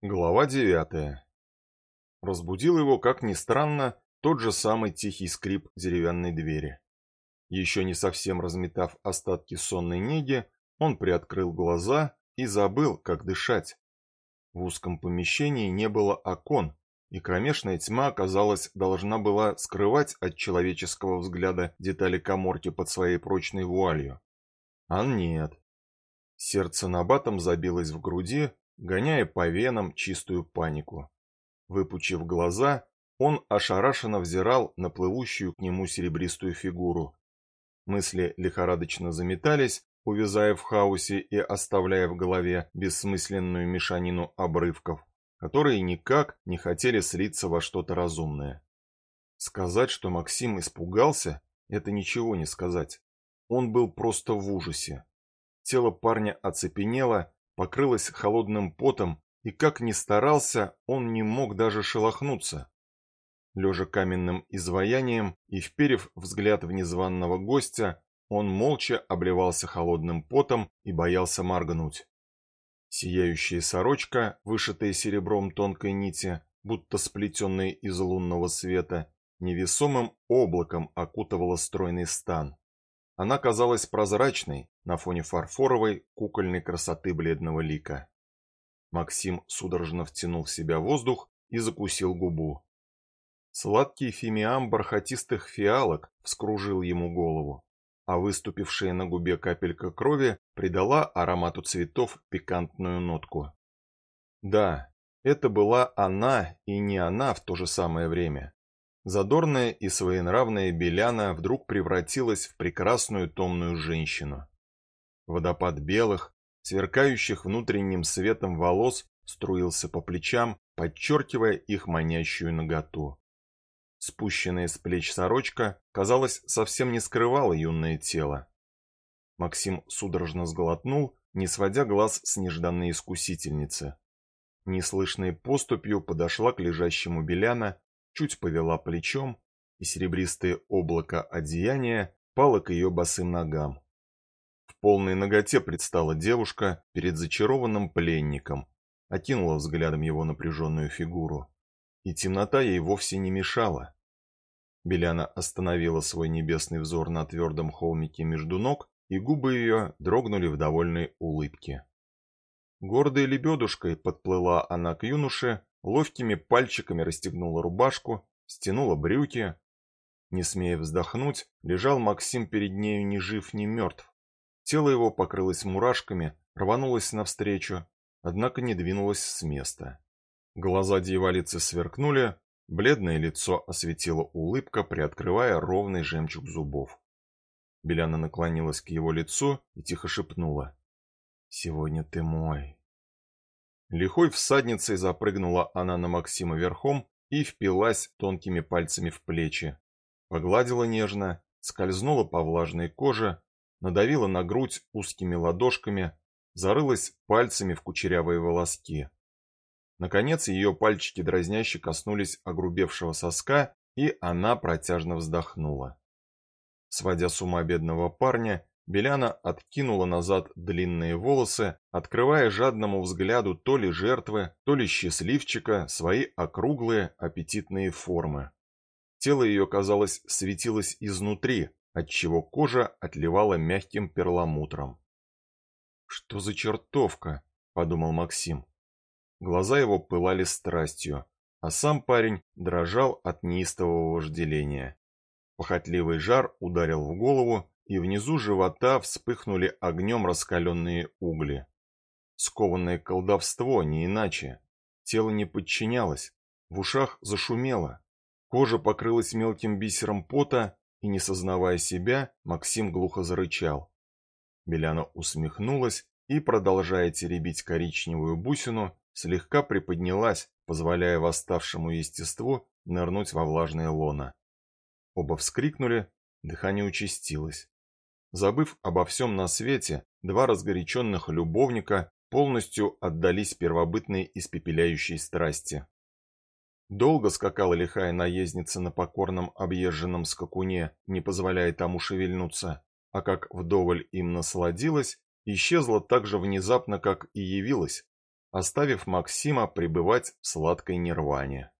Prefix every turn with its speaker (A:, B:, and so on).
A: Глава девятая. Разбудил его, как ни странно, тот же самый тихий скрип деревянной двери. Еще не совсем разметав остатки сонной неги, он приоткрыл глаза и забыл, как дышать. В узком помещении не было окон, и кромешная тьма, казалось, должна была скрывать от человеческого взгляда детали коморки под своей прочной вуалью. А нет. Сердце набатом забилось в груди, гоняя по венам чистую панику. Выпучив глаза, он ошарашенно взирал на плывущую к нему серебристую фигуру. Мысли лихорадочно заметались, увязая в хаосе и оставляя в голове бессмысленную мешанину обрывков, которые никак не хотели слиться во что-то разумное. Сказать, что Максим испугался, это ничего не сказать. Он был просто в ужасе. Тело парня оцепенело, покрылась холодным потом, и как ни старался, он не мог даже шелохнуться. Лежа каменным изваянием и вперев взгляд в незваного гостя, он молча обливался холодным потом и боялся моргнуть. Сияющая сорочка, вышитая серебром тонкой нити, будто сплетенная из лунного света, невесомым облаком окутывала стройный стан. Она казалась прозрачной на фоне фарфоровой кукольной красоты бледного лика. Максим судорожно втянул в себя воздух и закусил губу. Сладкий фимиам бархатистых фиалок вскружил ему голову, а выступившая на губе капелька крови придала аромату цветов пикантную нотку. Да, это была она и не она в то же самое время. Задорная и своенравная Беляна вдруг превратилась в прекрасную томную женщину. Водопад белых, сверкающих внутренним светом волос струился по плечам, подчеркивая их манящую наготу. Спущенная с плеч сорочка, казалось, совсем не скрывала юное тело. Максим судорожно сглотнул, не сводя глаз с нежданной искусительницы. Неслышной поступью подошла к лежащему Беляна чуть повела плечом, и серебристое облако одеяния пало к ее босым ногам. В полной ноготе предстала девушка перед зачарованным пленником, окинула взглядом его напряженную фигуру. И темнота ей вовсе не мешала. Беляна остановила свой небесный взор на твердом холмике между ног, и губы ее дрогнули в довольной улыбке. Гордой лебедушкой подплыла она к юноше, ловкими пальчиками расстегнула рубашку, стянула брюки. Не смея вздохнуть, лежал Максим перед нею ни жив, ни мертв. Тело его покрылось мурашками, рванулось навстречу, однако не двинулось с места. Глаза дьяволицы сверкнули, бледное лицо осветила улыбка, приоткрывая ровный жемчуг зубов. Беляна наклонилась к его лицу и тихо шепнула. «Сегодня ты мой». Лихой всадницей запрыгнула она на Максима верхом и впилась тонкими пальцами в плечи. Погладила нежно, скользнула по влажной коже, надавила на грудь узкими ладошками, зарылась пальцами в кучерявые волоски. Наконец ее пальчики дразняще коснулись огрубевшего соска, и она протяжно вздохнула. Сводя с ума бедного парня, Беляна откинула назад длинные волосы, открывая жадному взгляду то ли жертвы, то ли счастливчика свои округлые аппетитные формы. Тело ее, казалось, светилось изнутри, отчего кожа отливала мягким перламутром. «Что за чертовка?» – подумал Максим. Глаза его пылали страстью, а сам парень дрожал от неистового вожделения. Похотливый жар ударил в голову, и внизу живота вспыхнули огнем раскаленные угли. Скованное колдовство, не иначе. Тело не подчинялось, в ушах зашумело. Кожа покрылась мелким бисером пота, и, не сознавая себя, Максим глухо зарычал. Беляна усмехнулась и, продолжая теребить коричневую бусину, слегка приподнялась, позволяя восставшему естеству нырнуть во влажное лоно. Оба вскрикнули, дыхание участилось. Забыв обо всем на свете, два разгоряченных любовника полностью отдались первобытной испепеляющей страсти. Долго скакала лихая наездница на покорном объезженном скакуне, не позволяя тому шевельнуться, а как вдоволь им насладилась, исчезла так же внезапно, как и явилась. оставив Максима пребывать в сладкой нирване.